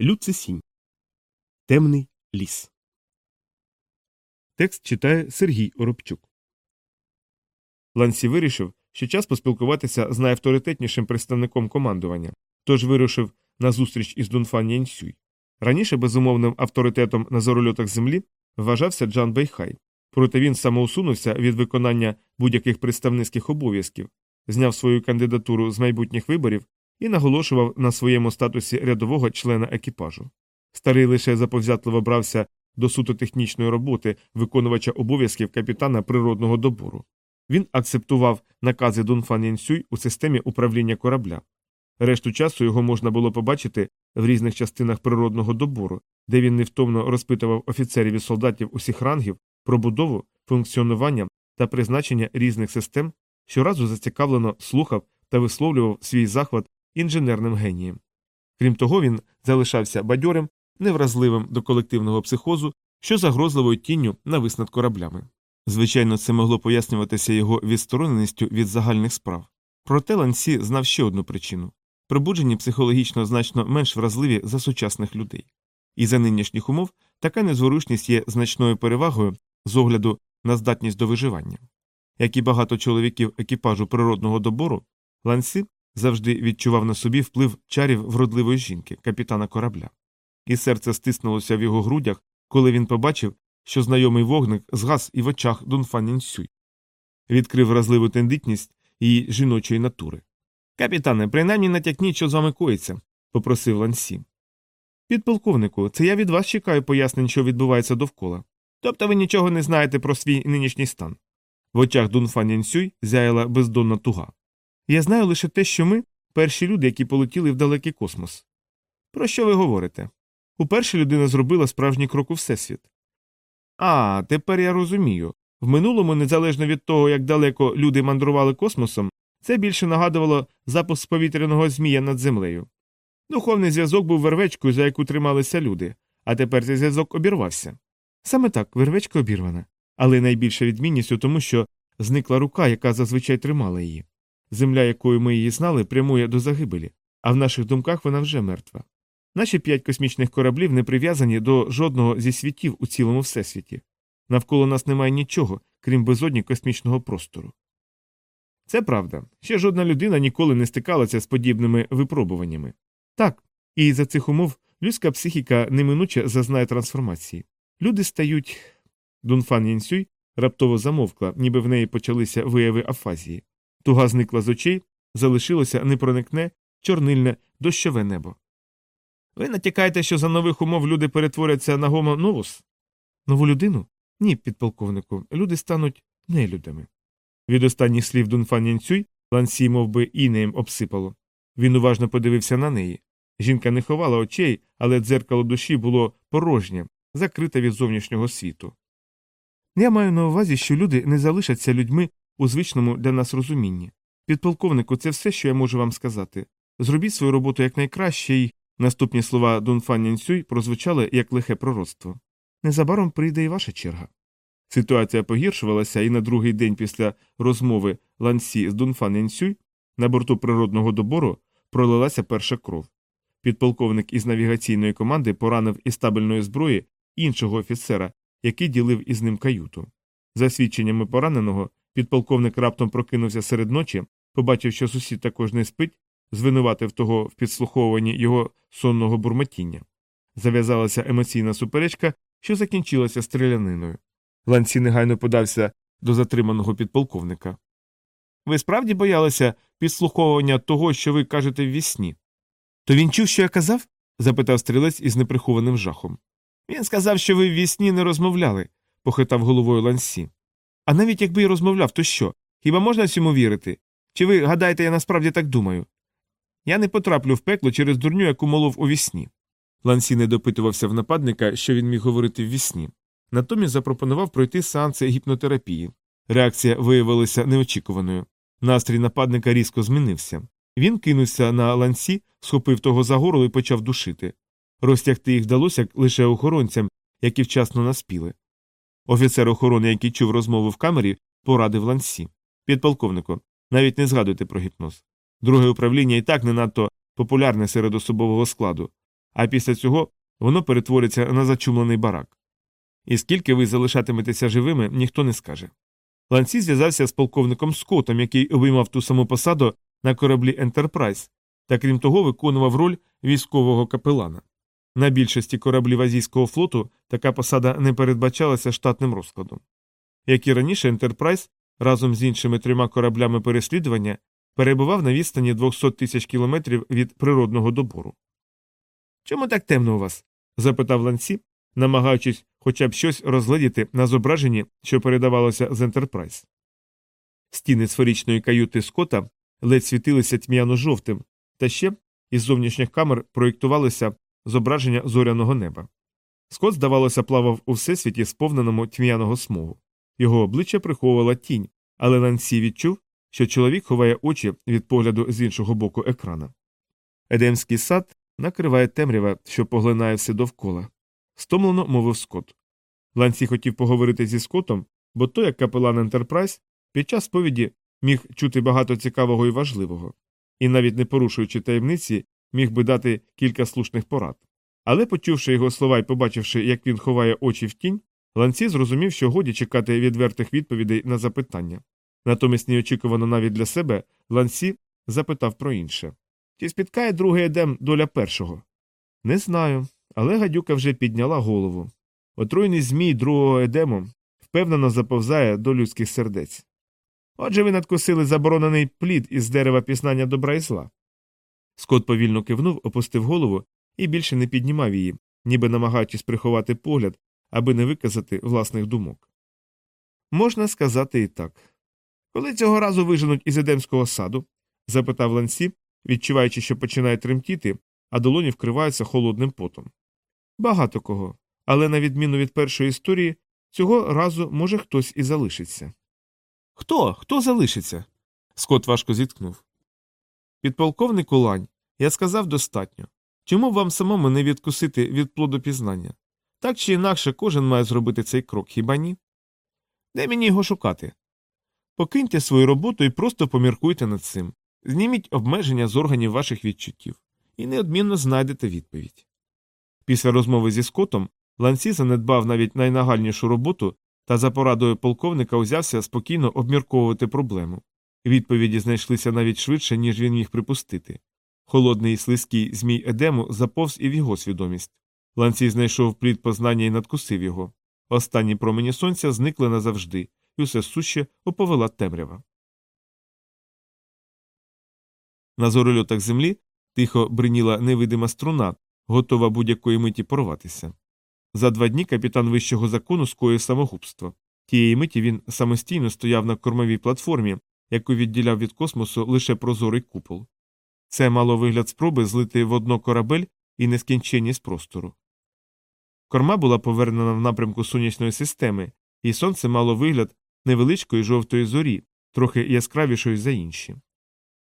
Люцисінь. Темний ліс. Текст читає Сергій Оробчук. Лансі вирішив, що час поспілкуватися з найавторитетнішим представником командування, тож вирушив на зустріч із Дунфан Янсюй. Раніше безумовним авторитетом на зорольотах землі вважався Джан Бейхай, проте він самоусунувся від виконання будь-яких представницьких обов'язків, зняв свою кандидатуру з майбутніх виборів і наголошував на своєму статусі рядового члена екіпажу. Старий лише заповзятливо брався до суто технічної роботи виконувача обов'язків капітана природного добору. Він акцептував накази Дунфан Янсюй у системі управління корабля. Решту часу його можна було побачити в різних частинах природного добору, де він невтомно розпитував офіцерів і солдатів усіх рангів про будову, функціонування та призначення різних систем, щоразу зацікавлено слухав та висловлював свій захват інженерним генієм. Крім того, він залишався бадьорим, невразливим до колективного психозу, що загрозливою тінню навис над кораблями. Звичайно, це могло пояснюватися його відстороненістю від загальних справ. Проте Лансі знав ще одну причину пробуджені психологічно значно менш вразливі за сучасних людей. І за нинішніх умов така незворушність є значною перевагою з огляду на здатність до виживання. Як і багато чоловіків екіпажу природного добору, Лансі завжди відчував на собі вплив чарів вродливої жінки, капітана корабля. І серце стиснулося в його грудях, коли він побачив, що знайомий вогник згас і в очах Дунфан Нінсюй. Відкрив вразливу тендитність її жіночої натури. Капітане, принаймні натякніть, що з вами коїться, попросив Лансі. Підполковнику, це я від вас чекаю пояснень, що відбувається довкола. Тобто ви нічого не знаєте про свій нинішній стан. В очах Дунфан Янсюй зяяла бездонна туга. Я знаю лише те, що ми перші люди, які полетіли в далекий космос. Про що ви говорите? Уперше людина зробила справжній крок у всесвіт. А, тепер я розумію. В минулому, незалежно від того, як далеко люди мандрували космосом, це більше нагадувало запуск повітряного змія над землею. Духовний зв'язок був вервечкою, за яку трималися люди, а тепер цей зв'язок обірвався. Саме так, вервечка обірвана, але найбільша відмінність у тому, що зникла рука, яка зазвичай тримала її. Земля, якою ми її знали, прямує до загибелі, а в наших думках вона вже мертва. Наші п'ять космічних кораблів не прив'язані до жодного зі світів у цілому всесвіті. Навколо нас немає нічого, крім безодні космічного простору. Це правда. Ще жодна людина ніколи не стикалася з подібними випробуваннями. Так, і за цих умов людська психіка неминуче зазнає трансформації. Люди стають. Дунфан Янсюй раптово замовкла, ніби в неї почалися вияви афазії. Туга зникла з очей, залишилося непроникне, чорнильне, дощове небо. Ви натякаєте, що за нових умов люди перетворяться на гомо новус? Нову людину? Ні, підполковнику, люди стануть нелюдами. Від останніх слів Дунфан Янцюй лансі мов би, інеєм обсипало. Він уважно подивився на неї. Жінка не ховала очей, але дзеркало душі було порожнє, закрите від зовнішнього світу. Я маю на увазі, що люди не залишаться людьми у звичному для нас розумінні. Підполковнику, це все, що я можу вам сказати. Зробіть свою роботу якнайкраще і. Наступні слова Дунфан Нянсюй прозвучали як лихе пророцтво. Незабаром прийде і ваша черга. Ситуація погіршувалася, і на другий день після розмови Лансі з Дунфан Нянсюй на борту природного добору пролилася перша кров. Підполковник із навігаційної команди поранив із табельної зброї іншого офіцера, який ділив із ним каюту. За свідченнями пораненого, підполковник раптом прокинувся серед ночі, побачив, що сусід також не спить, звинуватив того в підслуховуванні його сонного бурмотіння. Зав'язалася емоційна суперечка, що закінчилася стріляниною. Ланці негайно подався до затриманого підполковника. Ви справді боялися підслуховування того, що ви кажете в вісні? То він чув, що я казав? запитав стрілець із неприхованим жахом. Він сказав, що ви в вісні не розмовляли, похитав головою Лансі. А навіть якби й розмовляв, то що? Хіба можна цьому вірити? Чи ви гадаєте, я насправді так думаю? Я не потраплю в пекло через дурню, яку молов у вісні. Лансі не допитувався в нападника, що він міг говорити в вісні. Натомість запропонував пройти сеанси гіпнотерапії. Реакція виявилася неочікуваною. Настрій нападника різко змінився. Він кинувся на ланці, схопив того за горло і почав душити. Розтягти їх вдалося лише охоронцям, які вчасно наспіли. Офіцер охорони, який чув розмову в камері, порадив лансі. Підполковнику, навіть не згадуйте про гіпноз. Друге управління і так не надто популярне серед особового складу. а після цього воно перетвориться на зачумлений барак. І скільки ви залишатиметеся живими, ніхто не скаже. Ланці зв'язався з полковником Скоттом, який обіймав ту саму посаду на кораблі Ентерпрайз, та крім того, виконував роль військового капелана. На більшості кораблів азійського флоту така посада не передбачалася штатним розкладом. Як і раніше, Ентерпрайз разом з іншими трьома кораблями переслідування перебував на відстані 200 тисяч кілометрів від природного добору. Чому так темно у вас? запитав ланці, намагаючись хоча б щось розгледіти на зображенні, що передавалося з Ентерпрайз. Стіни сферичної каюти Скота ледь світилися тьмяно жовтим, та ще із зовнішніх камер проєктувалося зображення зоряного неба. Скот, здавалося, плавав у всесвіті, сповненому тьмяного смогу. Його обличчя приховувала тінь, але Нансі відчув, що чоловік ховає очі від погляду з іншого боку екрана. Едемський сад накриває темрява, що поглинає все довкола. Стомлено мовив Скот. Ланці хотів поговорити зі Скотом, бо той, як капелан Ентерпрайз, під час сповіді міг чути багато цікавого і важливого, і навіть не порушуючи таємниці, міг би дати кілька слушних порад. Але, почувши його слова і побачивши, як він ховає очі в тінь, Ланці зрозумів, що годі чекати відвертих відповідей на запитання. Натомість, неочікувано навіть для себе, Лансі запитав про інше Чи спіткає другий едем доля першого? Не знаю, але гадюка вже підняла голову. Отруйний змій другого едему впевнено заповзає до людських сердець. Отже, ви надкусили заборонений плід із дерева пізнання добра і зла. Скот повільно кивнув, опустив голову і більше не піднімав її, ніби намагаючись приховати погляд, аби не виказати власних думок. Можна сказати і так. Коли цього разу виженуть із Едемського саду? запитав Лансі, відчуваючи, що починає тремтіти, а долоні вкриваються холодним потом. Багато кого, але на відміну від першої історії, цього разу може хтось і залишиться. Хто? Хто залишиться? Скот важко зіткнув. Підполковник Улань, я сказав достатньо. Чому вам самому не відкусити від плоду пізнання? Так чи інакше кожен має зробити цей крок, хіба ні? Де мені його шукати? Покиньте свою роботу і просто поміркуйте над цим. Зніміть обмеження з органів ваших відчуттів і неодмінно знайдете відповідь. Після розмови зі Скотом Лансі занедбав навіть найнагальнішу роботу та за порадою полковника узявся спокійно обмірковувати проблему. Відповіді знайшлися навіть швидше, ніж він міг припустити. Холодний і слизький змій Едему заповз і в його свідомість. Ланцій знайшов плід познання і надкусив його. Останні промені сонця зникли назавжди, і усе суще оповела темрява. На зорольотах землі тихо бриніла невидима струна, готова будь-якої миті порватися. За два дні капітан вищого закону скоїв самогубство. Тієї миті він самостійно стояв на кормовій платформі, яку відділяв від космосу лише прозорий купол. Це мало вигляд спроби злити в одно корабель і нескінченність простору. Корма була повернена в напрямку сонячної системи, і сонце мало вигляд невеличкої жовтої зорі, трохи яскравішої за інші.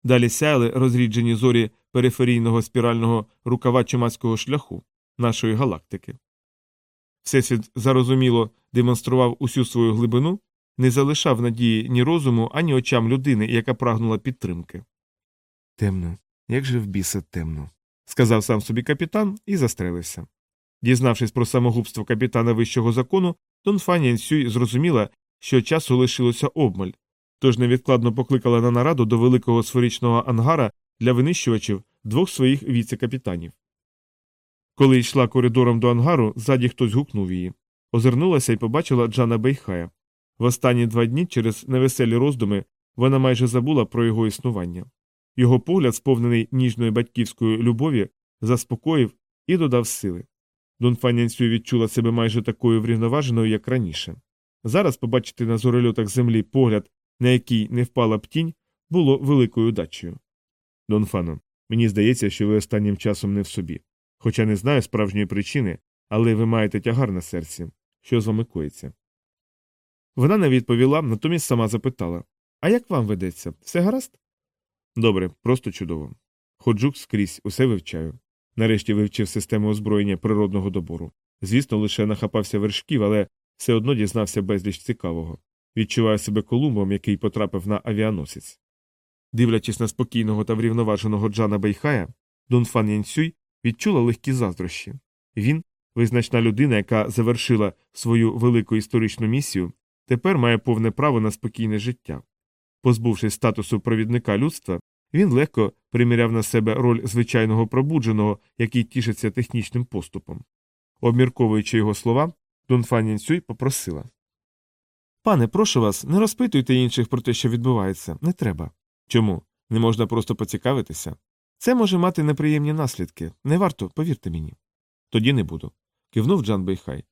Далі сяяли розріджені зорі периферійного спірального рукава чумацького шляху нашої галактики. Всесвіт зарозуміло демонстрував усю свою глибину, не залишав надії ні розуму, ані очам людини, яка прагнула підтримки. Темно, як же в біса темно, сказав сам собі капітан і застрелився. Дізнавшись про самогубство капітана вищого закону, Дон Фані Сюй зрозуміла, що часу лишилося обмаль, тож невідкладно покликала на нараду до великого сферичного ангара для винищувачів двох своїх віце-капітанів. Коли йшла коридором до ангару, ззаді хтось гукнув її. Озирнулася і побачила Джана Бейхая. В останні два дні через невеселі роздуми вона майже забула про його існування. Його погляд, сповнений ніжної батьківської любові, заспокоїв і додав сили. Дон Фанянсю відчула себе майже такою врівноваженою, як раніше. Зараз побачити на зорольотах землі погляд, на який не впала б тінь, було великою дачею. Дон Фано, мені здається, що ви останнім часом не в собі. Хоча не знаю справжньої причини, але ви маєте тягар на серці. Що з вами коїться? Вона не відповіла, натомість сама запитала А як вам ведеться? Все гаразд? Добре, просто чудово. Ходжу скрізь, усе вивчаю. Нарешті вивчив систему озброєння природного добору. Звісно, лише нахапався вершків, але все одно дізнався безліч цікавого. Відчуваю себе колумбом, який потрапив на авіаносець. Дивлячись на спокійного та врівноваженого Джана Бейхая, Дун Фан Янсюй відчула легкі заздрощі. Він, визначна людина, яка завершила свою велику історичну місію, тепер має повне право на спокійне життя. Позбувшись статусу провідника людства, він легко приміряв на себе роль звичайного пробудженого, який тішиться технічним поступом. Обмірковуючи його слова, Дон Фанінсюй попросила Пане, прошу вас, не розпитуйте інших про те, що відбувається, не треба. Чому? Не можна просто поцікавитися? Це може мати неприємні наслідки. Не варто, повірте мені. Тоді не буду. кивнув Джан Бейхай.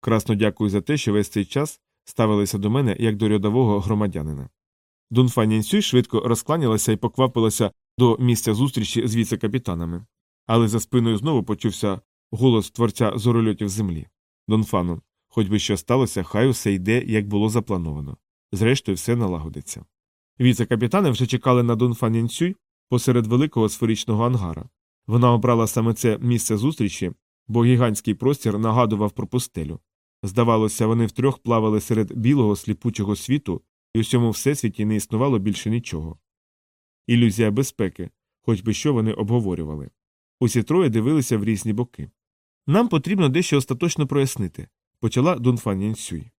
Красно дякую за те, що весь цей час ставилися до мене як до рядового громадянина. Дунфа Нінсюй швидко розкланялася і поквапилася до місця зустрічі з віце-капітанами. Але за спиною знову почувся голос творця зорольотів землі. Донфану, хоч би що сталося, хай усе йде, як було заплановано. Зрештою, все налагодиться. Віце-капітани вже чекали на Донфа Нінсюй посеред великого сферичного ангара. Вона обрала саме це місце зустрічі, бо гігантський простір нагадував про пустелю. Здавалося, вони втрьох плавали серед білого сліпучого світу, і у всьому всесвіті не існувало більше нічого. Ілюзія безпеки, хоч би що вони обговорювали. Усі троє дивилися в різні боки. Нам потрібно дещо остаточно прояснити, почала Дунфан Янсюй.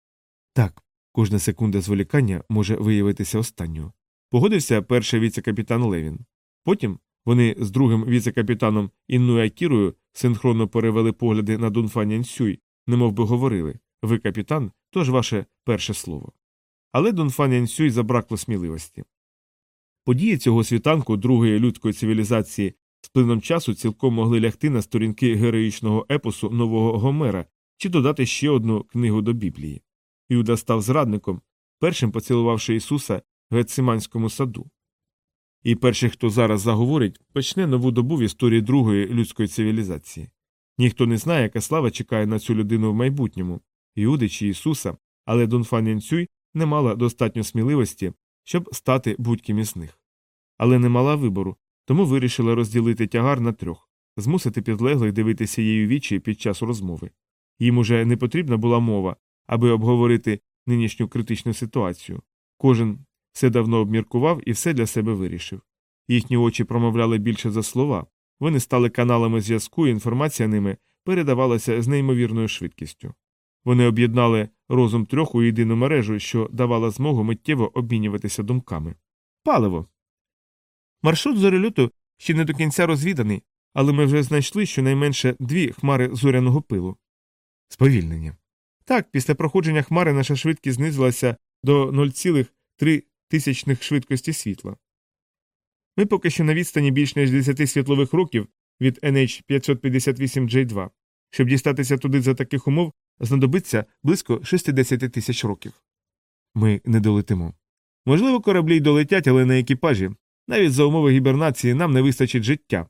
Так, кожна секунда зволікання може виявитися останньою. Погодився перший віце-капітан Левін. Потім вони з другим віце-капітаном Інною Акірою синхронно перевели погляди на Дунфан Янсюй, немов би говорили ви капітан, тож ваше перше слово. Але Дунфан Янсюй забракло сміливості. Події цього світанку другої людської цивілізації з плином часу цілком могли лягти на сторінки героїчного епосу нового Гомера чи додати ще одну книгу до Біблії. Юда став зрадником, першим поцілувавши Ісуса в Гециманському саду. І перший, хто зараз заговорить, почне нову добу в історії другої людської цивілізації. Ніхто не знає, яка слава чекає на цю людину в майбутньому, Іуди чи Ісуса, але Донфан Янцюй не мала достатньо сміливості, щоб стати будь-ким із них. Але не мала вибору, тому вирішила розділити тягар на трьох, змусити підлеглих дивитися її вічі під час розмови. Їм уже не потрібна була мова, аби обговорити нинішню критичну ситуацію. Кожен все давно обміркував і все для себе вирішив. Їхні очі промовляли більше за слова, вони стали каналами зв'язку, і інформація ними передавалася з неймовірною швидкістю. Вони об'єднали розум трьох у єдину мережу, що давала змогу миттєво обмінюватися думками. Паливо. Маршрут зорельоту ще не до кінця розвіданий, але ми вже знайшли щонайменше дві хмари зоряного пилу. Сповільнення. Так, після проходження хмари наша швидкість знизилася до 0,3 тисячних швидкості світла. Ми поки що на відстані більш ніж 10 світлових років від NH558J2. Щоб дістатися туди за таких умов, знадобиться близько 60 тисяч років. Ми не долетимо. Можливо, кораблі й долетять, але на екіпажі. Навіть за умови гібернації нам не вистачить життя,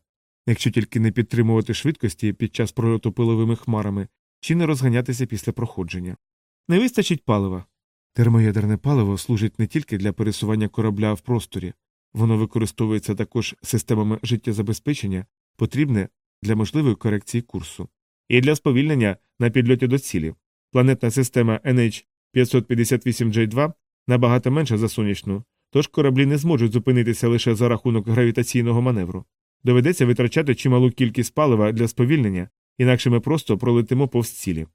якщо тільки не підтримувати швидкості під час прольоту пиловими хмарами чи не розганятися після проходження. Не вистачить палива. Термоядерне паливо служить не тільки для пересування корабля в просторі, воно використовується також системами життєзабезпечення, потрібне для можливої корекції курсу, і для сповільнення на підльоті до цілі. Планетна система NH558J2 набагато менша за сонячну, тож кораблі не зможуть зупинитися лише за рахунок гравітаційного маневру. Доведеться витрачати чималу кількість палива для сповільнення, інакше ми просто пролетимо повз цілі.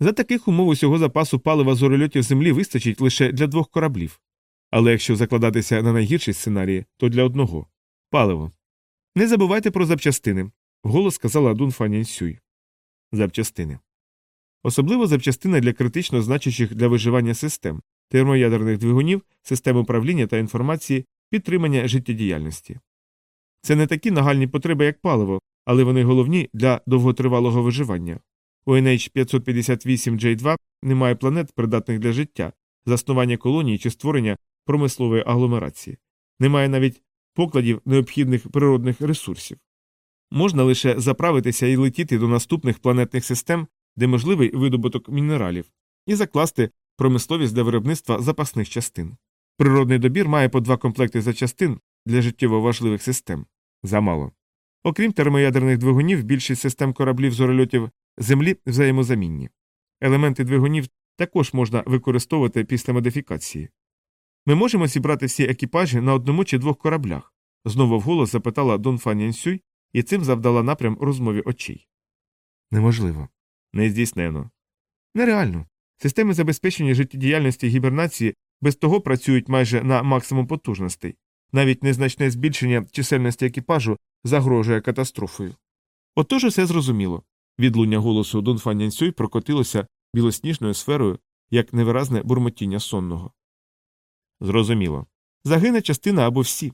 За таких умов усього запасу палива з орельотів землі вистачить лише для двох кораблів. Але якщо закладатися на найгірші сценарії, то для одного паливо. Не забувайте про запчастини, голос сказала Дун Фанянсюй. Запчастини. Особливо запчастини для критично значущих для виживання систем, термоядерних двигунів, систем управління та інформації, підтримання життєдіяльності. Це не такі нагальні потреби, як паливо, але вони головні для довготривалого виживання. У NH558J2 немає планет, придатних для життя, заснування колонії чи створення промислової агломерації, немає навіть покладів необхідних природних ресурсів. Можна лише заправитися і летіти до наступних планетних систем, де можливий видобуток мінералів, і закласти промисловість для виробництва запасних частин. Природний добір має по два комплекти запчастин для життєво важливих систем замало. Окрім термоядерних двигунів, більшість систем кораблів зорольотів Землі взаємозамінні. Елементи двигунів також можна використовувати після модифікації. Ми можемо зібрати всі екіпажі на одному чи двох кораблях? знову вголос запитала Дон Фанянсюй, і цим завдала напрям розмові очей. Неможливо. Нездійснено. Нереально. Системи забезпечення життєдіяльності гібернації без того працюють майже на максимум потужностей. Навіть незначне збільшення чисельності екіпажу загрожує катастрофою. Отож усе зрозуміло. Відлуння голосу Дон Фанянсюй прокотилося білосніжною сферою, як невиразне бурмотіння сонного. Зрозуміло. Загине частина або всі.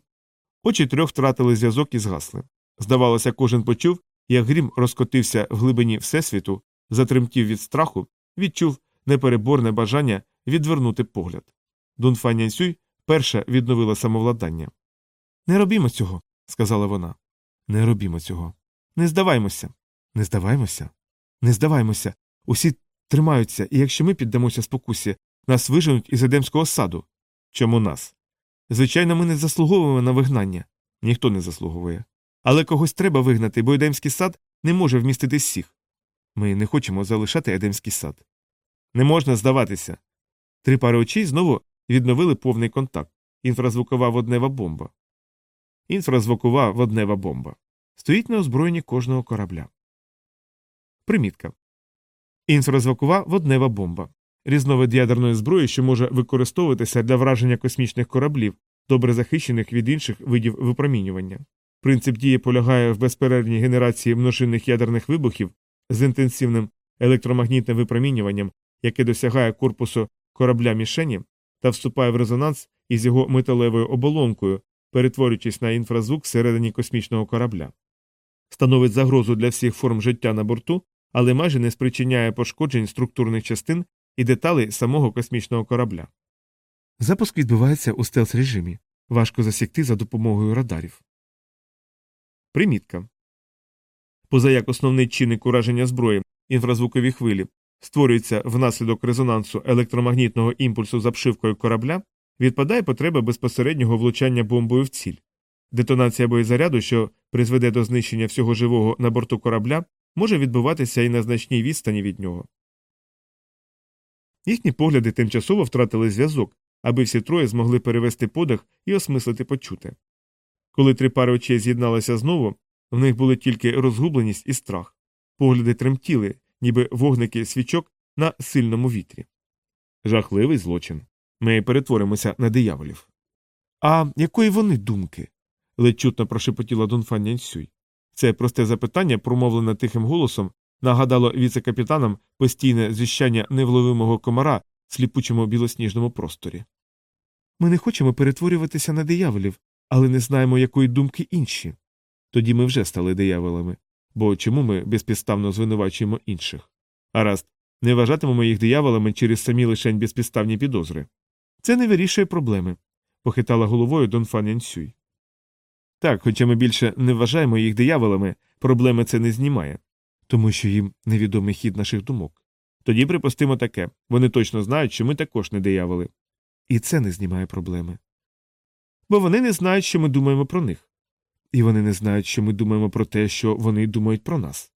Очі трьох втратили зв'язок і згасли. Здавалося, кожен почув, як грім розкотився в глибині Всесвіту, затремтів від страху, відчув непереборне бажання відвернути погляд. Дун Фанянсюй перша відновила самовладання. Не робімо цього, сказала вона. Не робімо цього. Не здаваймося. Не здаваймося. Не здаваймося. Усі тримаються, і якщо ми піддамося спокусі, нас виженуть із Едемського саду. Чому нас? Звичайно, ми не заслуговуємо на вигнання. Ніхто не заслуговує. Але когось треба вигнати, бо Едемський сад не може вмістити всіх. Ми не хочемо залишати Едемський сад. Не можна здаватися. Три пари очей знову відновили повний контакт. Інфразвукова воднева бомба. Інфразвукова воднева бомба. Стоїть на озброєнні кожного корабля. Примітка. Інфразвукова воднева бомба. Різновид ядерної зброї, що може використовуватися для враження космічних кораблів, добре захищених від інших видів випромінювання. Принцип дії полягає в безперервній генерації множинних ядерних вибухів з інтенсивним електромагнітним випромінюванням, яке досягає корпусу корабля мішені та вступає в резонанс із його металевою оболонкою, перетворюючись на інфразвук всередині космічного корабля. Становить загрозу для всіх форм життя на борту, але майже не спричиняє пошкоджень структурних частин і деталей самого космічного корабля. Запуск відбувається у стелс режимі. Важко засікти за допомогою радарів. Примітка. Позаяк основний чинник ураження зброї інфразвукові хвилі створюється внаслідок резонансу електромагнітного імпульсу з обшивкою корабля, відпадає потреба безпосереднього влучання бомбою в ціль. Детонація боєзаряду, що призведе до знищення всього живого на борту корабля, може відбуватися і на значній відстані від нього. Їхні погляди тимчасово втратили зв'язок, аби всі троє змогли перевести подих і осмислити почуте. Коли три пари очей з'єдналися знову, в них були тільки розгубленість і страх, погляди тремтіли, ніби вогники свічок на сильному вітрі. Жахливий злочин. Ми перетворимося на дияволів. А якої вони думки? ледь чутно прошепотіла Дунфан Нянсюй. Це просте запитання, промовлене тихим голосом, нагадало віце-капітанам постійне зіщання невловимого комара в сліпучому білосніжному просторі. Ми не хочемо перетворюватися на дияволів, але не знаємо, якої думки інші. Тоді ми вже стали дияволами, бо чому ми безпідставно звинувачуємо інших? Гаразд, не вважатимемо їх дияволами через самі лишень безпідставні підозри. Це не вирішує проблеми, похитала головою Дон Фан. Так, хоча ми більше не вважаємо їх дияволами, проблеми це не знімає, тому що їм невідомий хід наших думок. Тоді припустимо таке вони точно знають, що ми також не дияволи. І це не знімає проблеми. Бо вони не знають, що ми думаємо про них. І вони не знають, що ми думаємо про те, що вони думають про нас.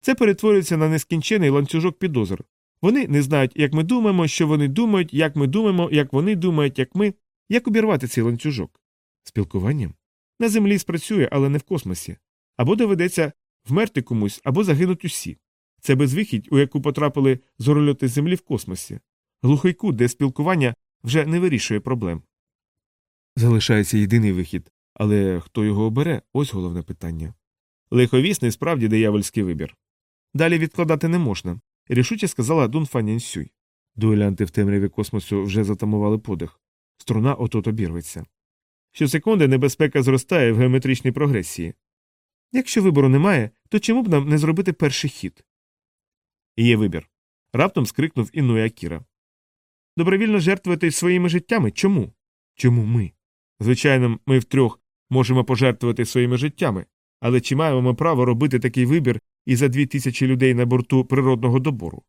Це перетворюється на нескінчений ланцюжок підозр. Вони не знають, як ми думаємо, що вони думають, як ми думаємо, як вони думають, як ми. Як обірвати цей ланцюжок? Спілкуванням? На землі спрацює, але не в космосі. Або доведеться вмерти комусь, або загинуть усі. Це безвихідь, у яку потрапили зорольоти землі в космосі. Глухий кут, де спілкування вже не вирішує проблем. Залишається єдиний вихід, але хто його обере ось головне питання. Лиховісний справді диявольський вибір. Далі відкладати не можна, рішуче сказала Дун Фанянсюй. Дуелянти в темряві космосу вже затамували подих. Струна отот обірветься. Щосекунди небезпека зростає в геометричній прогресії. Якщо вибору немає, то чому б нам не зробити перший хід? Є вибір. Раптом скрикнув Інуя Кіра. Добровільно жертвувати своїми життями чому? Чому ми? Звичайно, ми втрьох можемо пожертвувати своїми життями, але чи маємо ми право робити такий вибір і за дві тисячі людей на борту природного добору?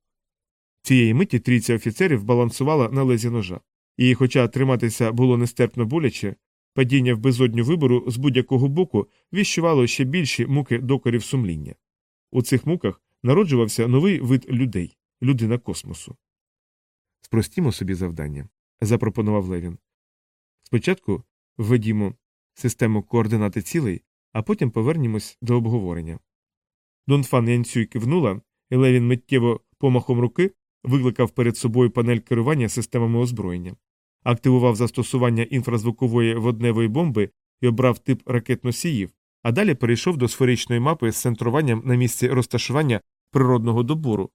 Цієї миті трійця офіцерів балансувала на лезі ножа, і, хоча триматися було нестерпно боляче, падіння в безодню вибору з будь-якого боку віщувало ще більші муки докорів сумління. У цих муках народжувався новий вид людей людина космосу. Спростімо собі завдання, запропонував Левін. Спочатку введімо систему координати цілей, а потім повернімось до обговорення. Донфан Янцюй кивнула, і Левін миттєво помахом руки викликав перед собою панель керування системами озброєння, активував застосування інфразвукової водневої бомби і обрав тип ракет носіїв, а далі перейшов до сферичної мапи з центруванням на місці розташування природного добору.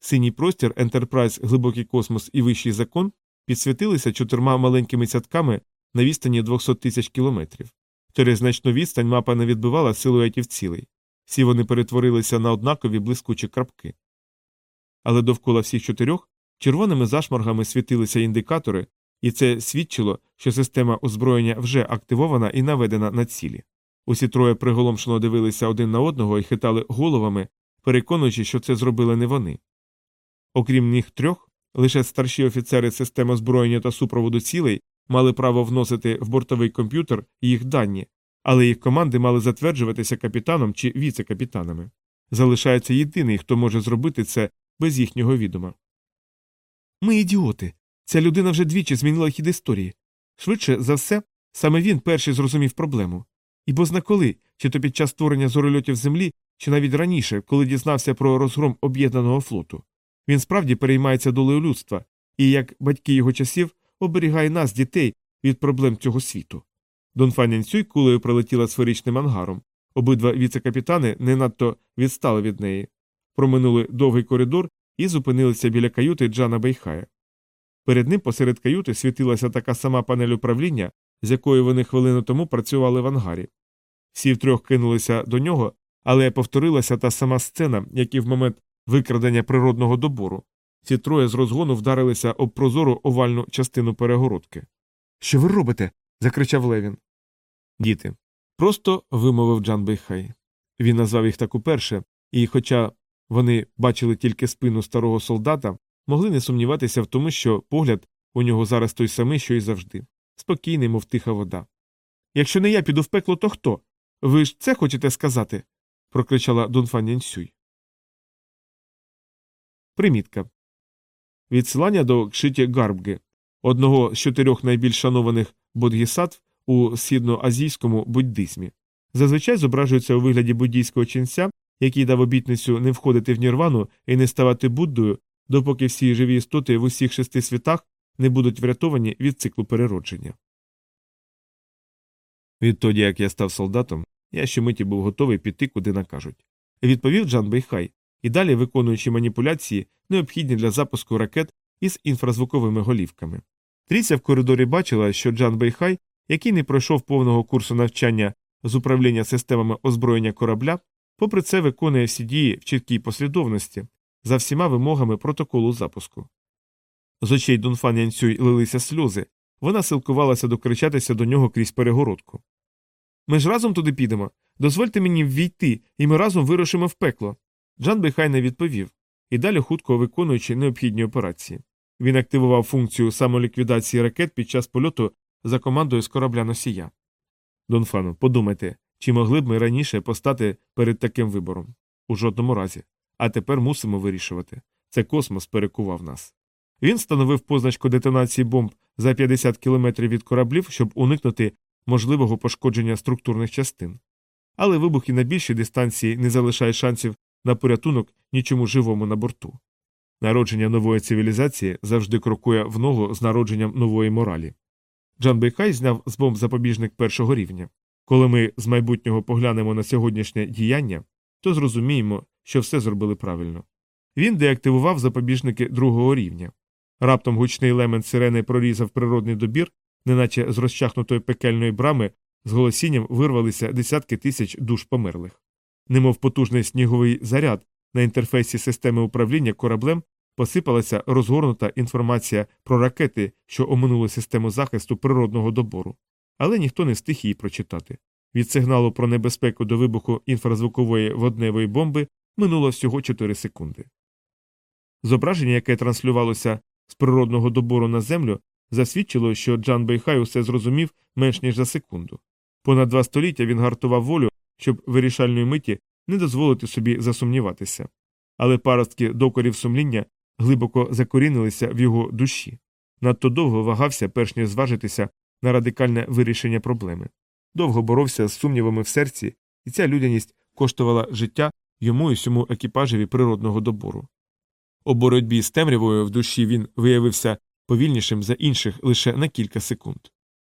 Синій простір, Ентерпрайз, глибокий космос і вищий закон підсвітилися чотирма маленькими цятками на відстані 200 тисяч кілометрів. Через значну відстань мапа не відбивала силуетів цілей. Всі вони перетворилися на однакові блискучі крапки. Але довкола всіх чотирьох червоними зашморгами світилися індикатори, і це свідчило, що система озброєння вже активована і наведена на цілі. Усі троє приголомшено дивилися один на одного і хитали головами, переконуючи, що це зробили не вони. Окрім них трьох, лише старші офіцери системи озброєння та супроводу цілей мали право вносити в бортовий комп'ютер їх дані, але їх команди мали затверджуватися капітаном чи віце-капітанами. Залишається єдиний, хто може зробити це без їхнього відома. Ми ідіоти. Ця людина вже двічі змінила хід історії. Швидше за все, саме він перший зрозумів проблему. І коли, чи то під час створення зорольотів землі, чи навіть раніше, коли дізнався про розгром об'єднаного флоту. Він справді переймається долею людства і, як батьки його часів, оберігає нас, дітей, від проблем цього світу. Дон Фанянцюй кулею пролетіла сферичним ангаром. Обидва віце-капітани не надто відстали від неї, проминули довгий коридор і зупинилися біля каюти Джана Бейхая. Перед ним посеред каюти світилася така сама панель управління, з якою вони хвилину тому працювали в ангарі. Всі втрьох кинулися до нього, але повторилася та сама сцена, як і в момент викрадення природного добору. Ці троє з розгону вдарилися об прозору овальну частину перегородки. Що ви робите? закричав Левін. Діти. Просто вимовив Джан Бейхай. Він назвав їх так уперше, і, хоча вони бачили тільки спину старого солдата, могли не сумніватися в тому, що погляд у нього зараз той самий, що й завжди спокійний, мов тиха вода. Якщо не я піду в пекло, то хто? Ви ж це хочете сказати? прокричала Дунфан Янсюй. Примітка. Відсилання до Кшиті Гарбги, одного з чотирьох найбільш шанованих бодгісаттв у східноазійському буддизмі. Зазвичай зображується у вигляді буддійського ченця, який дав обітницю не входити в нірвану і не ставати Буддою, допоки всі живі істоти в усіх шести світах не будуть врятовані від циклу переродження. Відтоді, як я став солдатом, я щомиті був готовий піти, куди накажуть. Відповів Джан Бейхай, і далі виконуючи маніпуляції, необхідні для запуску ракет із інфразвуковими голівками. Тріця в коридорі бачила, що Джан Бейхай, який не пройшов повного курсу навчання з управління системами озброєння корабля, попри це виконує всі дії в чіткій послідовності за всіма вимогами протоколу запуску. З очей Дунфан Янцюй лилися сльози, вона силкувалася докричатися до нього крізь перегородку. Ми ж разом туди підемо. Дозвольте мені ввійти, і ми разом вирушимо в пекло. Джан Бехай не відповів, і далі хутко виконуючи необхідні операції. Він активував функцію самоліквідації ракет під час польоту за командою з корабля носія. Донфану, подумайте, чи могли б ми раніше постати перед таким вибором? У жодному разі. А тепер мусимо вирішувати. Це космос перекував нас. Він встановив позначку детонації бомб за 50 кілометрів від кораблів, щоб уникнути можливого пошкодження структурних частин. Але вибухи на більшій дистанції не залишають шансів на порятунок нічому живому на борту. Народження нової цивілізації завжди крокує в ногу з народженням нової моралі. Джан Бейхай зняв з бомб запобіжник першого рівня. Коли ми з майбутнього поглянемо на сьогоднішнє діяння, то зрозуміємо, що все зробили правильно. Він деактивував запобіжники другого рівня. Раптом гучний елемент сирени прорізав природний добір, неначе з розчахнутої пекельної брами з голосінням вирвалися десятки тисяч душ померлих. Немов потужний сніговий заряд на інтерфейсі системи управління кораблем посипалася розгорнута інформація про ракети, що оминули систему захисту природного добору, але ніхто не встиг її прочитати. Від сигналу про небезпеку до вибуху інфразвукової водневої бомби минуло всього 4 секунди. Зображення, яке транслювалося з природного добору на землю, засвідчило, що Джан Бейхай усе зрозумів менш ніж за секунду. Понад два століття він гартував волю, щоб вирішальної миті не дозволити собі засумніватися. Але паростки докорів сумління глибоко закорінилися в його душі. Надто довго вагався, перш ніж зважитися на радикальне вирішення проблеми. довго боровся з сумнівами в серці, і ця людяність коштувала життя йому і всьому екіпажеві природного добору. У боротьбі з темрявою в душі він виявився повільнішим за інших лише на кілька секунд.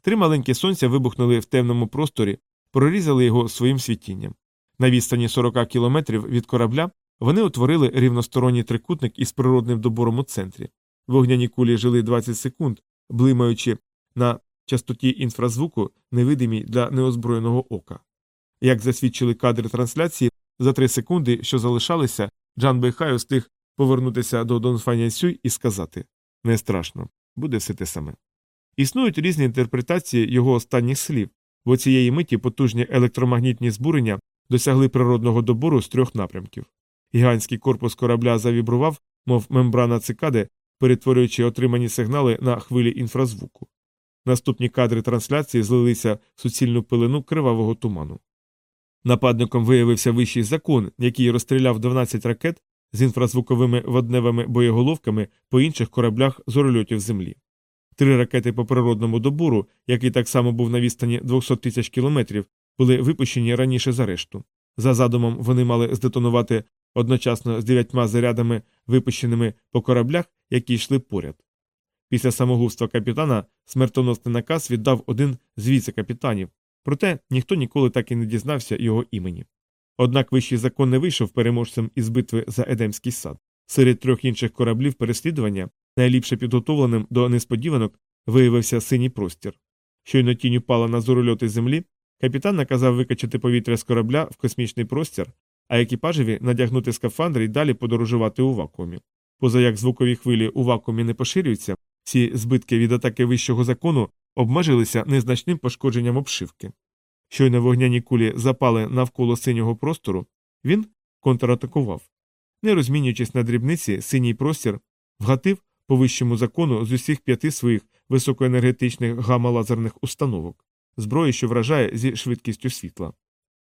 Три маленькі сонця вибухнули в темному просторі, прорізали його своїм світінням. На відстані 40 кілометрів від корабля вони утворили рівносторонній трикутник із природним добором у центрі. Вогняні кулі жили 20 секунд, блимаючи на частоті інфразвуку, невидимій для неозброєного ока. Як засвідчили кадри трансляції, за три секунди, що залишалися, Джан Бейхай встиг повернутися до Дон Фанянсюй і сказати не страшно, буде все те саме. Існують різні інтерпретації його останніх слів, бо цієї миті потужні електромагнітні збурення досягли природного добору з трьох напрямків. Гігантський корпус корабля завібрував, мов мембрана цикади, перетворюючи отримані сигнали на хвилі інфразвуку. Наступні кадри трансляції злилися в суцільну пилину кривавого туману. Нападником виявився вищий закон, який розстріляв 12 ракет з інфразвуковими водневими боєголовками по інших кораблях з орольотів землі. Три ракети по природному добору, який так само був на відстані 200 тисяч кілометрів, були випущені раніше за решту. За задумом вони мали здетонувати одночасно з дев'ятьма зарядами, випущеними по кораблях, які йшли поряд. Після самогубства капітана смертоносний наказ віддав один з віце-капітанів, проте ніхто ніколи так і не дізнався його імені. Однак вищий закон не вийшов переможцем із битви за Едемський сад. Серед трьох інших кораблів переслідування найліпше підготовленим до несподіванок виявився синій простір. Щойно тінь упала на зорольоти землі, капітан наказав викачати повітря з корабля в космічний простір, а екіпажеві надягнути скафандри і далі подорожувати у вакуумі. Поза як звукові хвилі у вакуумі не поширюються, ці збитки від атаки вищого закону обмежилися незначним пошкодженням обшивки. Щойно вогняні кулі запали навколо синього простору, він контратакував. Не розмінюючись на дрібниці, синій простір вгатив по вищому закону з усіх п'яти своїх високоенергетичних гамма-лазерних установок, зброї, що вражає зі швидкістю світла.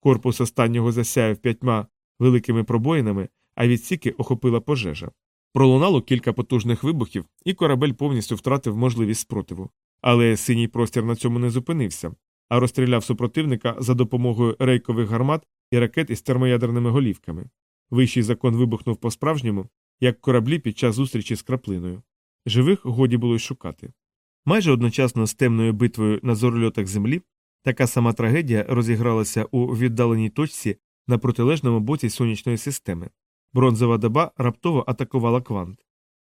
Корпус останнього засяяв п'ятьма великими пробоїнами, а відсіки охопила пожежа. Пролунало кілька потужних вибухів, і корабель повністю втратив можливість спротиву. Але синій простір на цьому не зупинився, а розстріляв супротивника за допомогою рейкових гармат і ракет із термоядерними голівками. Вищий закон вибухнув по справжньому, як кораблі під час зустрічі з краплиною. Живих годі було й шукати. Майже одночасно з темною битвою на зорольотах землі така сама трагедія розігралася у віддаленій точці на протилежному боці сонячної системи. Бронзова доба раптово атакувала квант.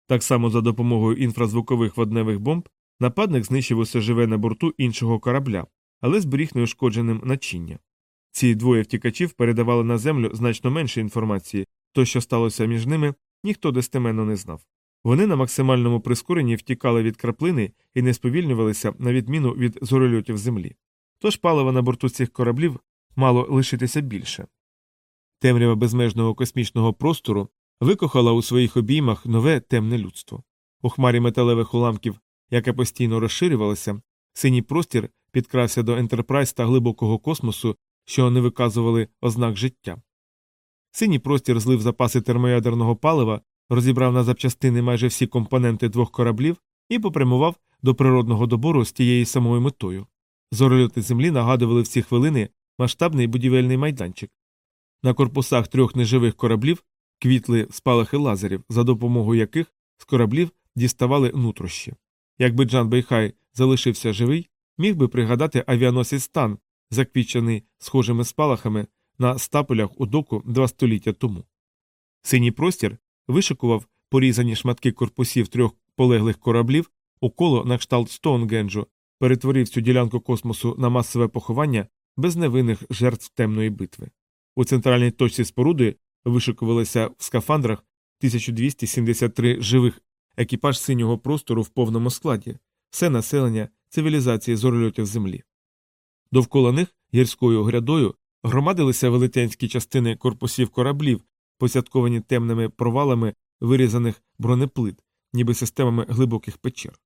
Так само за допомогою інфразвукових водневих бомб нападник знищив усе живе на борту іншого корабля, але зберіг неушкодженим начиння. Ці двоє втікачів передавали на землю значно менше інформації, то, що сталося між ними, ніхто достеменно не знав. Вони на максимальному прискоренні втікали від краплини і не сповільнювалися на відміну від зорольотів землі. Тож палива на борту цих кораблів мало лишитися більше. Темрява безмежного космічного простору викохала у своїх обіймах нове темне людство. У хмарі металевих уламків, яке постійно розширювалося, синій простір підкрався до Ентерпрайз та глибокого космосу, що не виказували ознак життя. Синій простір злив запаси термоядерного палива, розібрав на запчастини майже всі компоненти двох кораблів і попрямував до природного добору з тією самою метою. Зорольоти землі нагадували в ці хвилини масштабний будівельний майданчик. На корпусах трьох неживих кораблів квітли спалахи лазерів, за допомогою яких з кораблів діставали нутрощі. Якби Джан Бейхай залишився живий, міг би пригадати авіаносець стан, заквічений схожими спалахами на стапелях у доку два століття тому. Синій простір вишикував порізані шматки корпусів трьох полеглих кораблів у коло на кшталт Стоунгенджу, перетворив цю ділянку космосу на масове поховання без невинних жертв темної битви. У центральній точці споруди вишикувалися в скафандрах 1273 живих екіпаж синього простору в повному складі, все населення цивілізації зорольотів землі. Довкола них гірською грядою громадилися велетенські частини корпусів кораблів, посятковані темними провалами вирізаних бронеплит, ніби системами глибоких печер.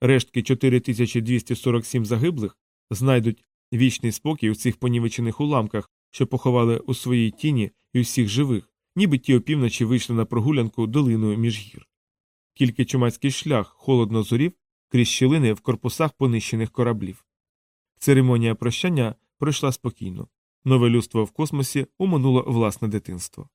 Рештки 4247 загиблих знайдуть вічний спокій у цих понівечених уламках, що поховали у своїй тіні і усіх живих, ніби ті опівночі вийшли на прогулянку долиною між гір. Тільки чумацький шлях холодно зорів крізь щілини в корпусах понищених кораблів. Церемонія прощання пройшла спокійно. Нове людство в космосі уминуло власне дитинство.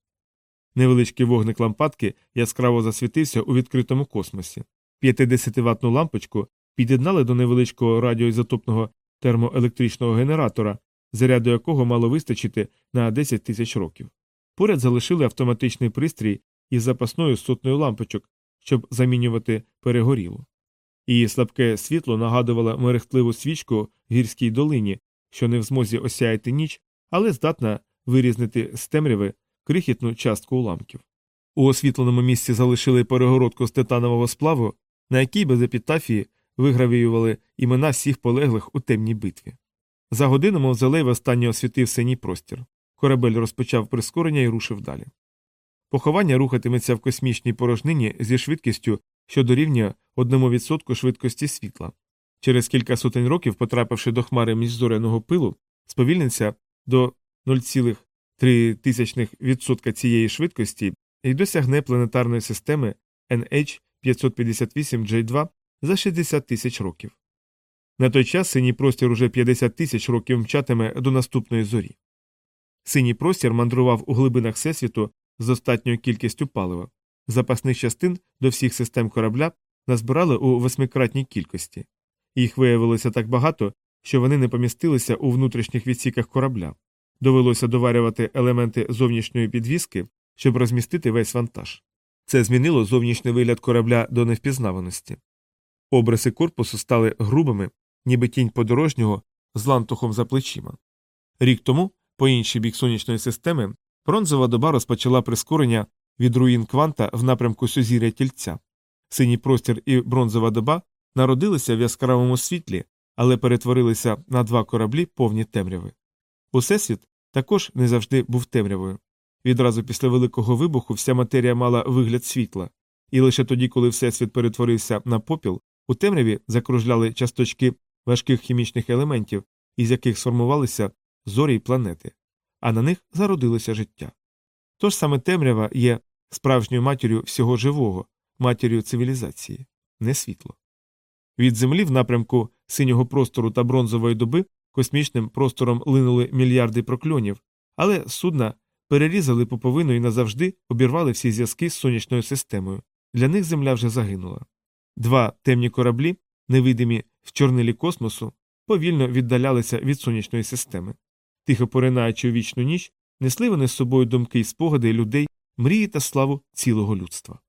Невеличкий вогник лампадки яскраво засвітився у відкритому космосі. 50-ваттну лампочку під'єднали до невеличкого радіоізотопного термоелектричного генератора, заряду якого мало вистачити на 10 тисяч років. Поряд залишили автоматичний пристрій із запасною сотнею лампочок, щоб замінювати перегорілу. Її слабке світло нагадувало мерехтливу свічку в гірській долині, що не в змозі осяяти ніч, але здатна вирізнити з темряви крихітну частку уламків. У освітленому місці залишили перегородку з титанового сплаву, на якій без епітафії вигравіювали імена всіх полеглих у темній битві. За годину мавзолей востаннє освітив синій простір. Корабель розпочав прискорення і рушив далі. Поховання рухатиметься в космічній порожнині зі швидкістю, що дорівнює 1% швидкості світла. Через кілька сотень років, потрапивши до хмари міжзоряного пилу, сповільниться до 0,3% цієї швидкості і досягне планетарної системи NH558J2 за 60 тисяч років. На той час синій простір уже 50 тисяч років мчатиме до наступної зорі. Синій простір мандрував у глибинах Всесвіту з достатньою кількістю палива. Запасних частин до всіх систем корабля назбирали у восьмикратній кількості. Їх виявилося так багато, що вони не помістилися у внутрішніх відсіках корабля. Довелося доварювати елементи зовнішньої підвіски, щоб розмістити весь вантаж. Це змінило зовнішній вигляд корабля до невпізнаваності. Обриси корпусу стали грубими, ніби тінь подорожнього з лантухом за плечима. Рік тому, по інший бік сонячної системи, бронзова доба розпочала прискорення від руїн кванта в напрямку сузір'я тільця. Синій простір і бронзова доба народилися в яскравому світлі, але перетворилися на два кораблі повні темряви. Усесвіт також не завжди був темрявою. Відразу після великого вибуху вся матерія мала вигляд світла, і лише тоді, коли всесвіт перетворився на попіл, у темряві закружляли часточки важких хімічних елементів, із яких сформувалися зорі й планети, а на них зародилося життя. Тож саме темрява є справжньою матір'ю всього живого, матір'ю цивілізації, не світло. Від землі в напрямку синього простору та бронзової доби космічним простором линули мільярди прокльонів, але судна перерізали поповину і назавжди обірвали всі зв'язки з сонячною системою. Для них земля вже загинула. Два темні кораблі, невидимі в чорнилі космосу, повільно віддалялися від сонячної системи. Тихо поринаючи у вічну ніч, несли вони з собою думки й спогади людей, мрії та славу цілого людства.